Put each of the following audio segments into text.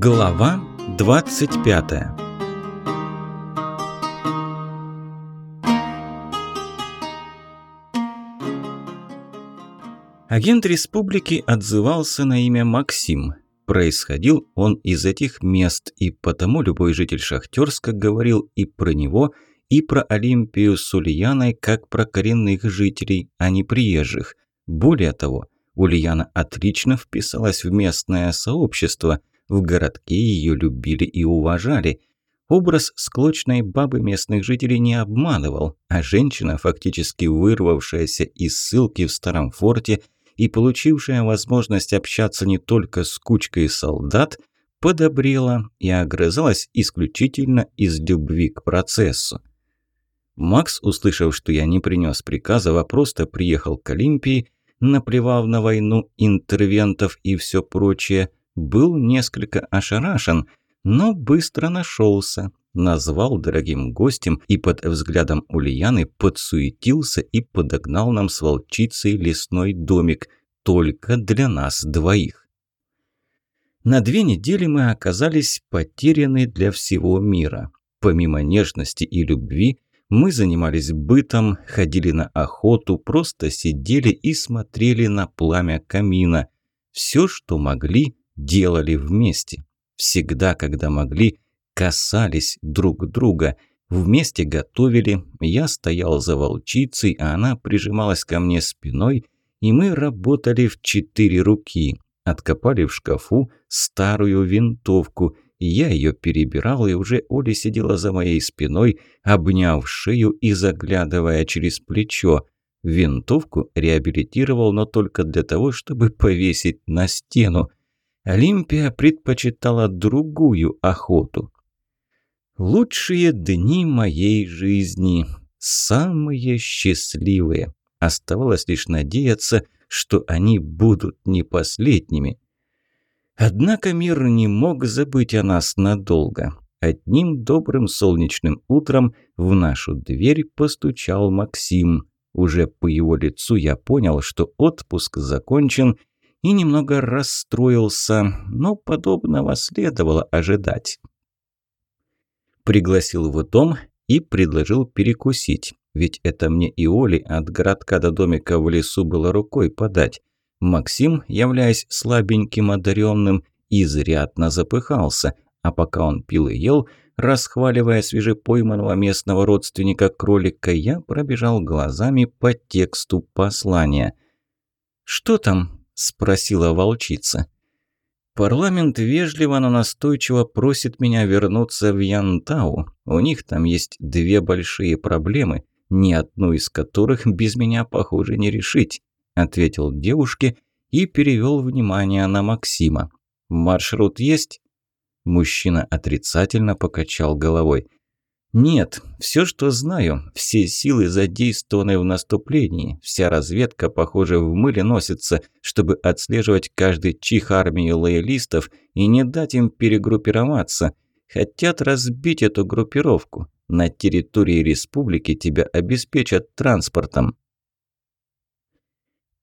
Глава 25 Агент республики отзывался на имя Максим. Происходил он из этих мест, и потому любой житель Шахтерска говорил и про него, и про Олимпию с Ульяной, как про коренных жителей, а не приезжих. Более того, Ульяна отлично вписалась в местное сообщество – в городке ее любили и уважали. Образ склочной бабы местных жителей не обманывал, а женщина, фактически вырвавшаяся из ссылки в старом форте и получившая возможность общаться не только с кучкой солдат, подобрела и огрызалась исключительно из любви к процессу. Макс, услышав, что я не принес приказа, а просто приехал к Олимпии, наплевав на войну, интервентов и все прочее, был несколько ошарашен, но быстро нашелся, назвал дорогим гостем и под взглядом Ульяны подсуетился и подогнал нам с волчицей лесной домик только для нас двоих. На две недели мы оказались потеряны для всего мира. Помимо нежности и любви, мы занимались бытом, ходили на охоту, просто сидели и смотрели на пламя камина. Все, что могли, делали вместе. Всегда, когда могли, касались друг друга. Вместе готовили, я стоял за волчицей, а она прижималась ко мне спиной, и мы работали в четыре руки. Откопали в шкафу старую винтовку. Я ее перебирал, и уже Оля сидела за моей спиной, обняв шею и заглядывая через плечо. Винтовку реабилитировал, но только для того, чтобы повесить на стену. Олимпия предпочитала другую охоту. Лучшие дни моей жизни, самые счастливые. Оставалось лишь надеяться, что они будут не последними. Однако мир не мог забыть о нас надолго. Одним добрым солнечным утром в нашу дверь постучал Максим. Уже по его лицу я понял, что отпуск закончен, и немного расстроился, но подобного следовало ожидать. Пригласил в дом и предложил перекусить, ведь это мне и Оле от городка до домика в лесу было рукой подать. Максим, являясь слабеньким одаренным, изрядно запыхался, а пока он пил и ел, расхваливая свежепойманного местного родственника кролика, я пробежал глазами по тексту послания. «Что там?» Спросила волчица. Парламент вежливо, но настойчиво просит меня вернуться в Янтау. У них там есть две большие проблемы, ни одну из которых без меня, похоже, не решить, ответил девушке и перевел внимание на Максима. Маршрут есть? Мужчина отрицательно покачал головой. «Нет, все, что знаю, все силы задействованы в наступлении, вся разведка, похоже, в мыле носится, чтобы отслеживать каждый чих армии лоялистов и не дать им перегруппироваться. Хотят разбить эту группировку. На территории республики тебя обеспечат транспортом».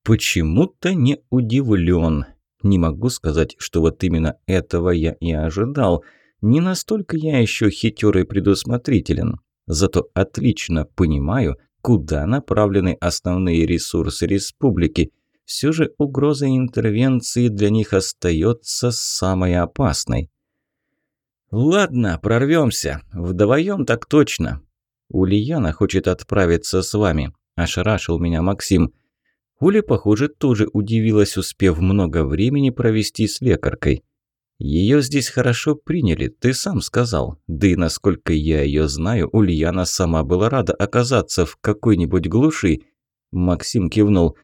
Почему-то не удивлен. Не могу сказать, что вот именно этого я и ожидал – не настолько я еще хитер и предусмотрителен, зато отлично понимаю, куда направлены основные ресурсы республики. Все же угроза интервенции для них остается самой опасной. «Ладно, прорвемся. Вдвоем так точно. Ульяна хочет отправиться с вами», – ошарашил меня Максим. Уля, похоже, тоже удивилась, успев много времени провести с лекаркой. Ее здесь хорошо приняли, ты сам сказал. Да и насколько я ее знаю, Ульяна сама была рада оказаться в какой-нибудь глуши. Максим кивнул.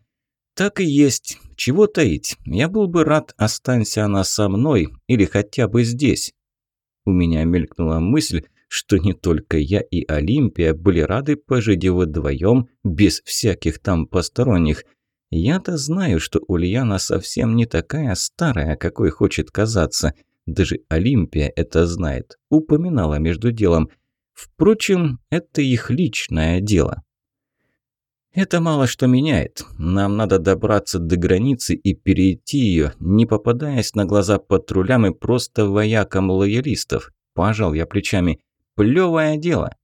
Так и есть. Чего таить? Я был бы рад, останься она со мной или хотя бы здесь. У меня мелькнула мысль, что не только я и Олимпия были рады пожить вдвоем, без всяких там посторонних – я-то знаю, что Ульяна совсем не такая старая, какой хочет казаться. Даже Олимпия это знает. Упоминала между делом. Впрочем, это их личное дело. Это мало что меняет. Нам надо добраться до границы и перейти ее, не попадаясь на глаза патрулям и просто воякам лоялистов. Пожал я плечами. Плевое дело.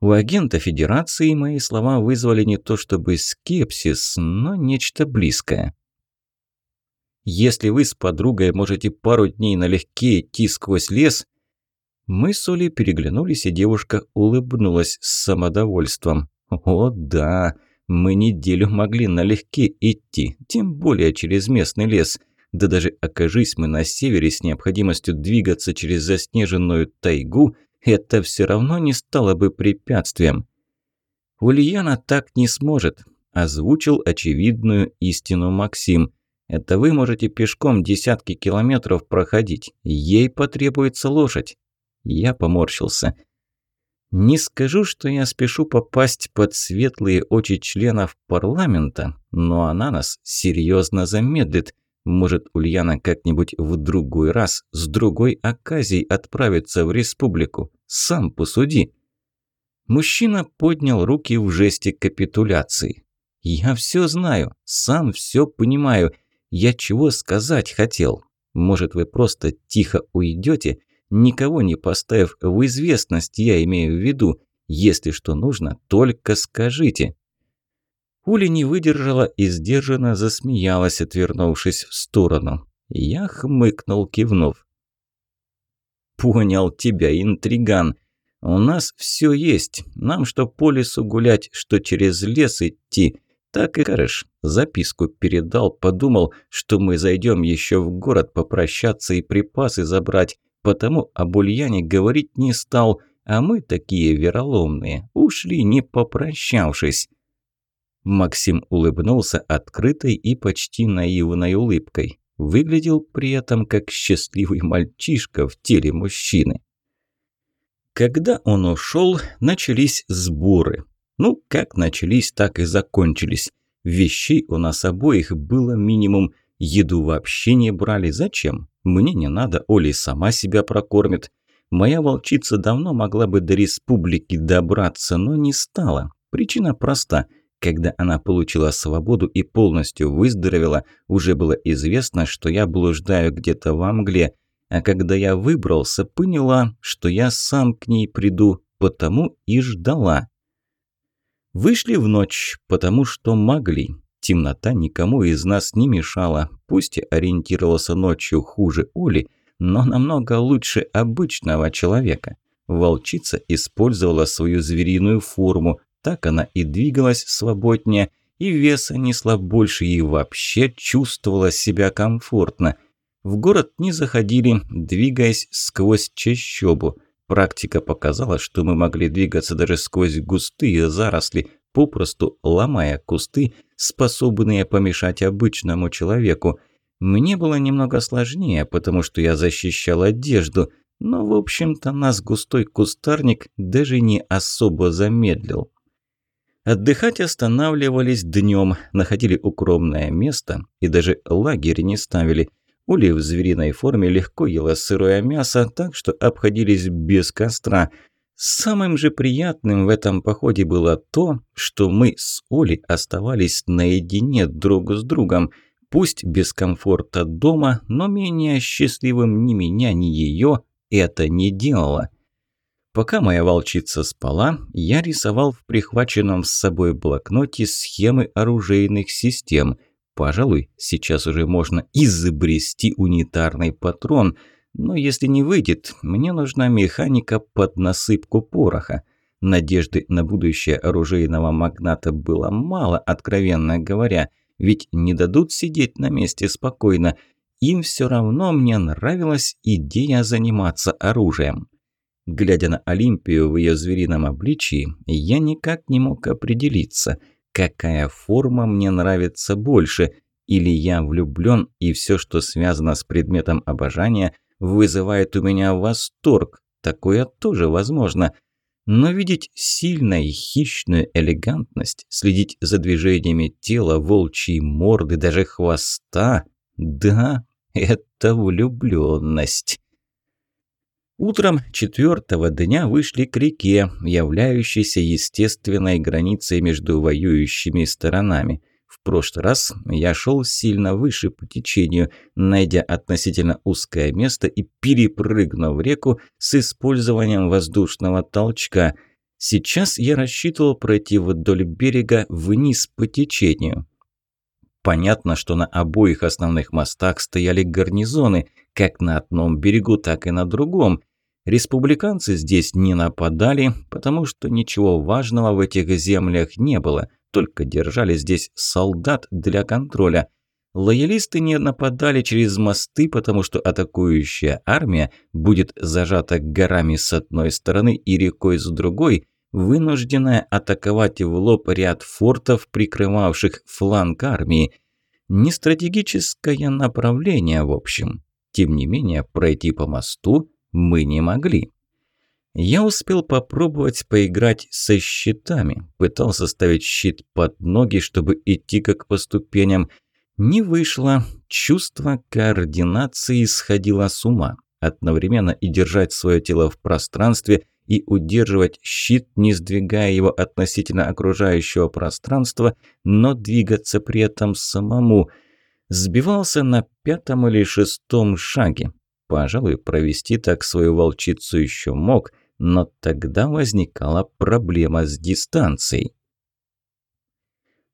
У агента Федерации мои слова вызвали не то чтобы скепсис, но нечто близкое. Если вы с подругой можете пару дней налегке идти сквозь лес... Мы с Олей переглянулись, и девушка улыбнулась с самодовольством. О да, мы неделю могли налегке идти, тем более через местный лес. Да даже окажись мы на севере с необходимостью двигаться через заснеженную тайгу, это все равно не стало бы препятствием. «Ульяна так не сможет», – озвучил очевидную истину Максим. «Это вы можете пешком десятки километров проходить. Ей потребуется лошадь». Я поморщился – не скажу, что я спешу попасть под светлые очи членов парламента, но она нас серьезно замедлит. Может, Ульяна как-нибудь в другой раз, с другой оказией отправится в республику. Сам посуди. Мужчина поднял руки в жесте капитуляции. «Я все знаю, сам все понимаю. Я чего сказать хотел? Может, вы просто тихо уйдете никого не поставив в известность, я имею в виду. Если что нужно, только скажите». Уля не выдержала и сдержанно засмеялась, отвернувшись в сторону. Я хмыкнул, кивнув. «Понял тебя, интриган. У нас все есть. Нам что по лесу гулять, что через лес идти. Так и кореш. Записку передал, подумал, что мы зайдем еще в город попрощаться и припасы забрать потому об Ульяне говорить не стал, а мы такие вероломные, ушли не попрощавшись. Максим улыбнулся открытой и почти наивной улыбкой. Выглядел при этом как счастливый мальчишка в теле мужчины. Когда он ушел, начались сборы. Ну, как начались, так и закончились. Вещей у нас обоих было минимум. Еду вообще не брали. Зачем? Мне не надо, Оля сама себя прокормит. Моя волчица давно могла бы до республики добраться, но не стала. Причина проста. Когда она получила свободу и полностью выздоровела, уже было известно, что я блуждаю где-то во мгле. А когда я выбрался, поняла, что я сам к ней приду, потому и ждала. Вышли в ночь, потому что могли. Темнота никому из нас не мешала, пусть и ориентировался ночью хуже Оли, но намного лучше обычного человека. Волчица использовала свою звериную форму, так она и двигалась свободнее, и веса несла больше, и вообще чувствовала себя комфортно. В город не заходили, двигаясь сквозь чащобу. Практика показала, что мы могли двигаться даже сквозь густые заросли, попросту ломая кусты, способные помешать обычному человеку. Мне было немного сложнее, потому что я защищал одежду, но, в общем-то, нас густой кустарник даже не особо замедлил. Отдыхать останавливались днем, находили укромное место и даже лагерь не ставили. Ули в звериной форме легко ела сырое мясо, так что обходились без костра – Самым же приятным в этом походе было то, что мы с Олей оставались наедине друг с другом. Пусть без комфорта дома, но менее счастливым ни меня, ни ее это не делало. Пока моя волчица спала, я рисовал в прихваченном с собой блокноте схемы оружейных систем. Пожалуй, сейчас уже можно изобрести унитарный патрон – но если не выйдет, мне нужна механика под насыпку пороха. Надежды на будущее оружейного магната было мало, откровенно говоря, ведь не дадут сидеть на месте спокойно. Им все равно мне нравилась идея заниматься оружием. Глядя на Олимпию в ее зверином обличии, я никак не мог определиться, какая форма мне нравится больше, или я влюблен, и все, что связано с предметом обожания – вызывает у меня восторг. Такое тоже возможно. Но видеть сильную хищную элегантность, следить за движениями тела, волчьей морды, даже хвоста – да, это влюбленность. Утром четвертого дня вышли к реке, являющейся естественной границей между воюющими сторонами. В прошлый раз я шел сильно выше по течению, найдя относительно узкое место и перепрыгнув реку с использованием воздушного толчка. Сейчас я рассчитывал пройти вдоль берега вниз по течению. Понятно, что на обоих основных мостах стояли гарнизоны, как на одном берегу, так и на другом, Республиканцы здесь не нападали, потому что ничего важного в этих землях не было, только держали здесь солдат для контроля. Лоялисты не нападали через мосты, потому что атакующая армия будет зажата горами с одной стороны и рекой с другой, вынужденная атаковать в лоб ряд фортов, прикрывавших фланг армии. Не стратегическое направление, в общем. Тем не менее, пройти по мосту мы не могли. Я успел попробовать поиграть со щитами, пытался ставить щит под ноги, чтобы идти как по ступеням. Не вышло, чувство координации сходило с ума. Одновременно и держать свое тело в пространстве и удерживать щит, не сдвигая его относительно окружающего пространства, но двигаться при этом самому. Сбивался на пятом или шестом шаге, Пожалуй, провести так свою волчицу еще мог, но тогда возникала проблема с дистанцией.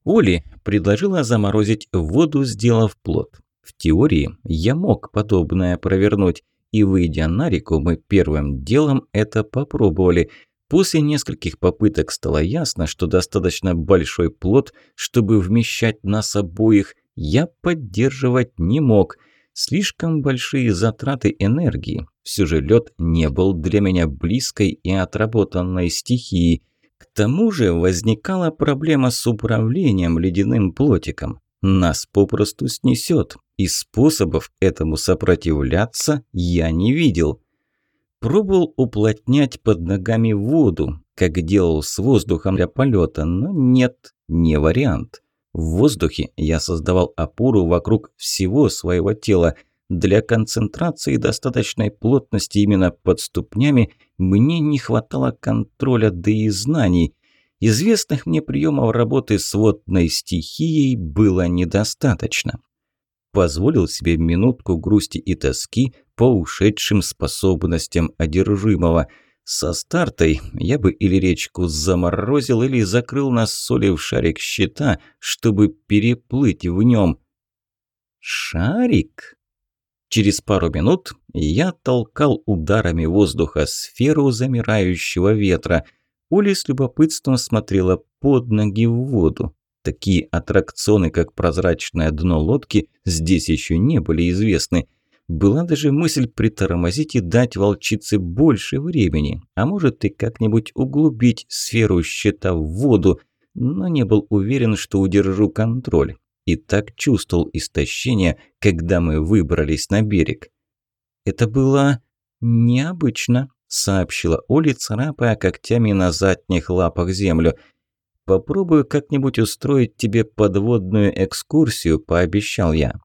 Оли предложила заморозить воду, сделав плод. В теории я мог подобное провернуть, и выйдя на реку, мы первым делом это попробовали. После нескольких попыток стало ясно, что достаточно большой плод, чтобы вмещать нас обоих, я поддерживать не мог – Слишком большие затраты энергии. Все же лед не был для меня близкой и отработанной стихией. К тому же возникала проблема с управлением ледяным плотиком. Нас попросту снесет, и способов этому сопротивляться я не видел. Пробовал уплотнять под ногами воду, как делал с воздухом для полета, но нет, не вариант. В воздухе я создавал опору вокруг всего своего тела. Для концентрации достаточной плотности именно под ступнями мне не хватало контроля, да и знаний. Известных мне приемов работы с водной стихией было недостаточно. Позволил себе минутку грусти и тоски по ушедшим способностям одержимого – со стартой я бы или речку заморозил, или закрыл на соли в шарик щита, чтобы переплыть в нем. Шарик? Через пару минут я толкал ударами воздуха сферу замирающего ветра. Оля с любопытством смотрела под ноги в воду. Такие аттракционы, как прозрачное дно лодки, здесь еще не были известны. Была даже мысль притормозить и дать волчице больше времени, а может и как-нибудь углубить сферу щита в воду, но не был уверен, что удержу контроль. И так чувствовал истощение, когда мы выбрались на берег. «Это было необычно», – сообщила Оля, царапая когтями на задних лапах землю. «Попробую как-нибудь устроить тебе подводную экскурсию», – пообещал я.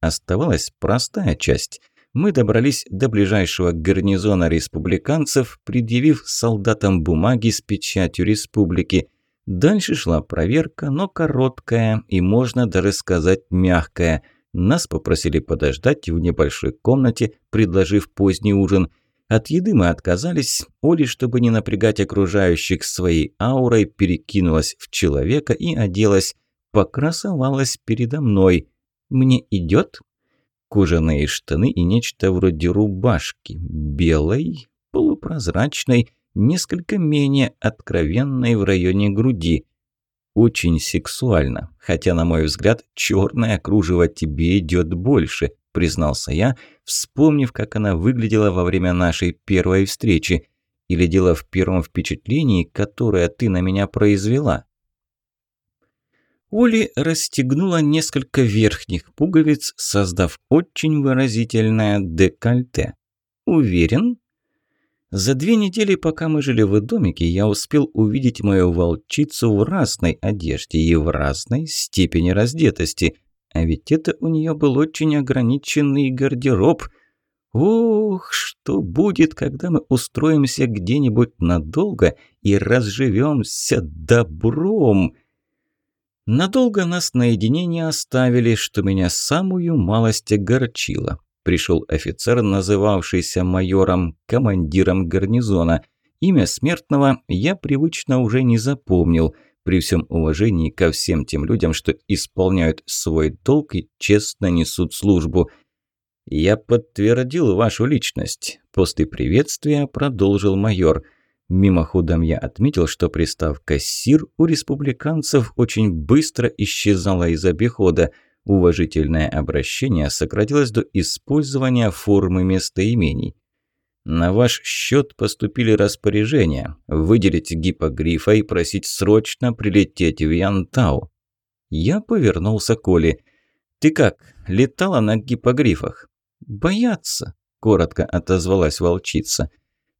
Оставалась простая часть. Мы добрались до ближайшего гарнизона республиканцев, предъявив солдатам бумаги с печатью республики. Дальше шла проверка, но короткая и, можно даже сказать, мягкая. Нас попросили подождать в небольшой комнате, предложив поздний ужин. От еды мы отказались. Оли, чтобы не напрягать окружающих своей аурой, перекинулась в человека и оделась. Покрасовалась передо мной – мне идет кожаные штаны и нечто вроде рубашки, белой, полупрозрачной, несколько менее откровенной в районе груди. Очень сексуально, хотя, на мой взгляд, черное кружево тебе идет больше, признался я, вспомнив, как она выглядела во время нашей первой встречи. Или дело в первом впечатлении, которое ты на меня произвела? Оли расстегнула несколько верхних пуговиц, создав очень выразительное декольте. «Уверен?» За две недели, пока мы жили в домике, я успел увидеть мою волчицу в разной одежде и в разной степени раздетости. А ведь это у нее был очень ограниченный гардероб. Ох, что будет, когда мы устроимся где-нибудь надолго и разживемся добром? Надолго нас наедине не оставили, что меня самую малость огорчило. Пришел офицер, называвшийся майором, командиром гарнизона. Имя смертного я привычно уже не запомнил, при всем уважении ко всем тем людям, что исполняют свой долг и честно несут службу. «Я подтвердил вашу личность», – после приветствия продолжил майор – Мимоходом я отметил, что приставка «сир» у республиканцев очень быстро исчезала из обихода. Уважительное обращение сократилось до использования формы местоимений. На ваш счет поступили распоряжения выделить гипогрифа и просить срочно прилететь в Янтау. Я повернулся к Оле. «Ты как, летала на гипогрифах?» «Боятся», – коротко отозвалась волчица.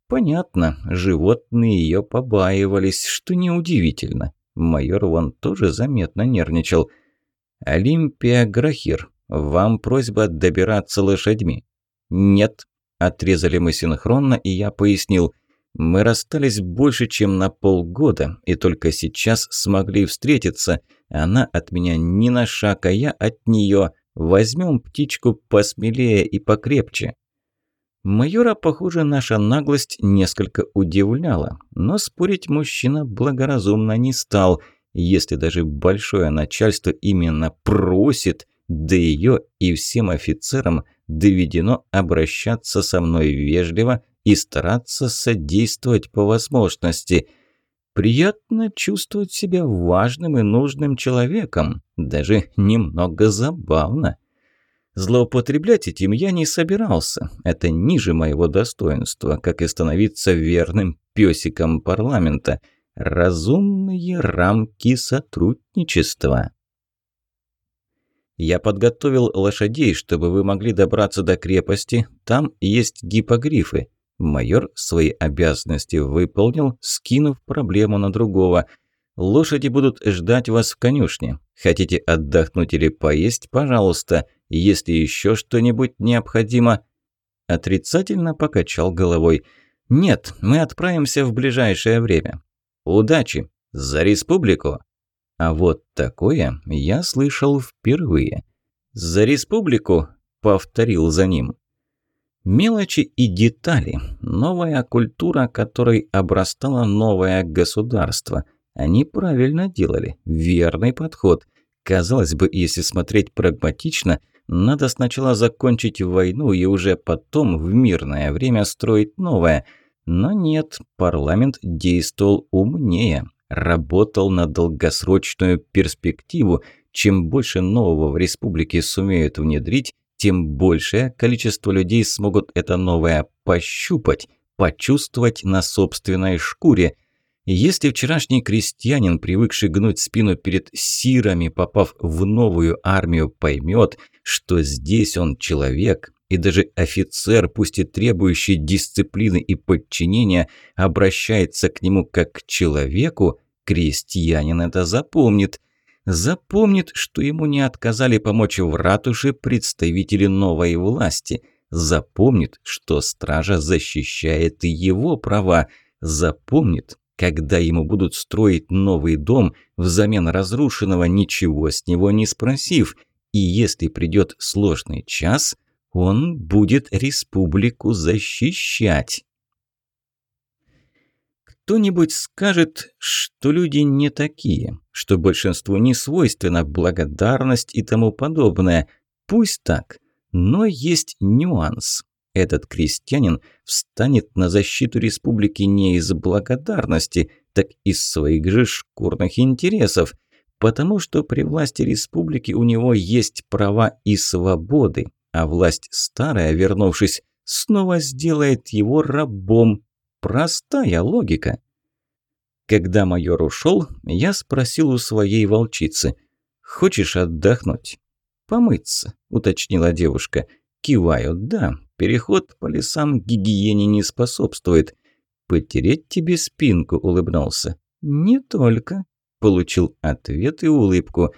Понятно, животные ее побаивались, что неудивительно. Майор вон тоже заметно нервничал. «Олимпия Грахир, вам просьба добираться лошадьми». «Нет», – отрезали мы синхронно, и я пояснил. «Мы расстались больше, чем на полгода, и только сейчас смогли встретиться. Она от меня ни на шаг, а я от нее. Возьмем птичку посмелее и покрепче». Майора, похоже, наша наглость несколько удивляла, но спорить мужчина благоразумно не стал, если даже большое начальство именно просит, да ее и всем офицерам доведено обращаться со мной вежливо и стараться содействовать по возможности. Приятно чувствовать себя важным и нужным человеком, даже немного забавно. Злоупотреблять этим я не собирался. Это ниже моего достоинства, как и становиться верным песиком парламента. Разумные рамки сотрудничества. Я подготовил лошадей, чтобы вы могли добраться до крепости. Там есть гипогрифы. Майор свои обязанности выполнил, скинув проблему на другого. Лошади будут ждать вас в конюшне. Хотите отдохнуть или поесть, пожалуйста. Если еще что-нибудь необходимо...» Отрицательно покачал головой. «Нет, мы отправимся в ближайшее время. Удачи! За республику!» А вот такое я слышал впервые. «За республику!» – повторил за ним. Мелочи и детали. Новая культура, которой обрастало новое государство. Они правильно делали. Верный подход. Казалось бы, если смотреть прагматично – надо сначала закончить войну и уже потом в мирное время строить новое. Но нет, парламент действовал умнее, работал на долгосрочную перспективу. Чем больше нового в республике сумеют внедрить, тем большее количество людей смогут это новое пощупать, почувствовать на собственной шкуре – если вчерашний крестьянин, привыкший гнуть спину перед сирами, попав в новую армию, поймет, что здесь он человек, и даже офицер, пусть и требующий дисциплины и подчинения, обращается к нему как к человеку, крестьянин это запомнит. Запомнит, что ему не отказали помочь в ратуше представители новой власти. Запомнит, что стража защищает его права. Запомнит, когда ему будут строить новый дом взамен разрушенного, ничего с него не спросив. И если придет сложный час, он будет республику защищать. Кто-нибудь скажет, что люди не такие, что большинству не свойственна благодарность и тому подобное. Пусть так, но есть нюанс. Этот крестьянин встанет на защиту республики не из благодарности, так из своих же шкурных интересов, потому что при власти республики у него есть права и свободы, а власть старая, вернувшись, снова сделает его рабом. Простая логика. Когда майор ушел, я спросил у своей волчицы, «Хочешь отдохнуть?» «Помыться», – уточнила девушка. Киваю, да, переход по лесам гигиене не способствует. Потереть тебе спинку, улыбнулся. Не только, получил ответ и улыбку.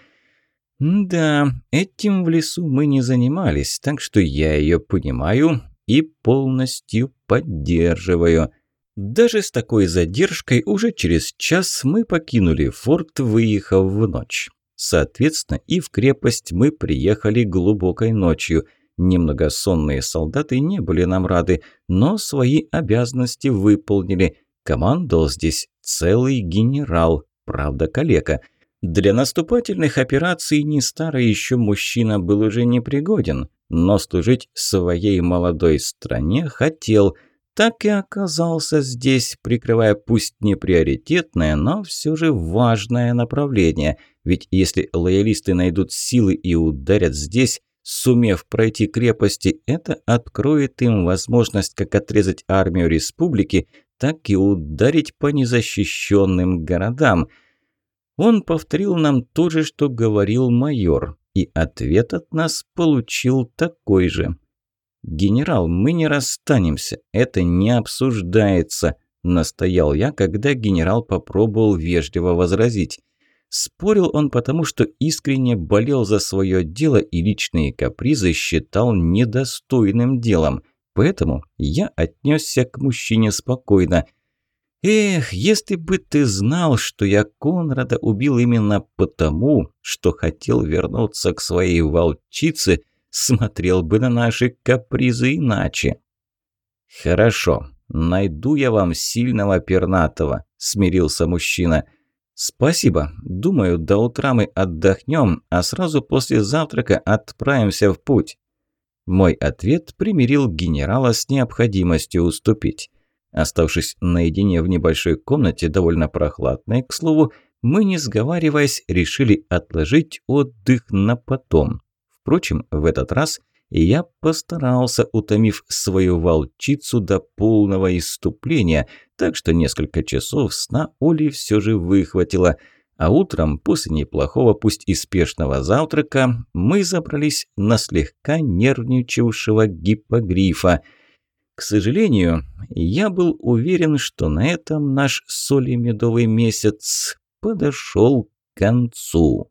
Да, этим в лесу мы не занимались, так что я ее понимаю и полностью поддерживаю. Даже с такой задержкой уже через час мы покинули форт, выехав в ночь. Соответственно, и в крепость мы приехали глубокой ночью. Немного сонные солдаты не были нам рады, но свои обязанности выполнили. Командовал здесь целый генерал, правда калека. Для наступательных операций не старый еще мужчина был уже непригоден, но служить своей молодой стране хотел – так и оказался здесь, прикрывая пусть не приоритетное, но все же важное направление. Ведь если лоялисты найдут силы и ударят здесь, сумев пройти крепости, это откроет им возможность как отрезать армию республики, так и ударить по незащищенным городам. Он повторил нам то же, что говорил майор, и ответ от нас получил такой же. «Генерал, мы не расстанемся, это не обсуждается», – настоял я, когда генерал попробовал вежливо возразить. Спорил он потому, что искренне болел за свое дело и личные капризы считал недостойным делом. Поэтому я отнесся к мужчине спокойно. «Эх, если бы ты знал, что я Конрада убил именно потому, что хотел вернуться к своей волчице», смотрел бы на наши капризы иначе. «Хорошо, найду я вам сильного пернатого», – смирился мужчина. «Спасибо. Думаю, до утра мы отдохнем, а сразу после завтрака отправимся в путь». Мой ответ примирил генерала с необходимостью уступить. Оставшись наедине в небольшой комнате, довольно прохладной, к слову, мы, не сговариваясь, решили отложить отдых на потом. Впрочем, в этот раз я постарался, утомив свою волчицу до полного иступления, так что несколько часов сна Оли все же выхватило. А утром, после неплохого, пусть и спешного завтрака, мы забрались на слегка нервничавшего гиппогрифа. К сожалению, я был уверен, что на этом наш соли медовый месяц подошел к концу.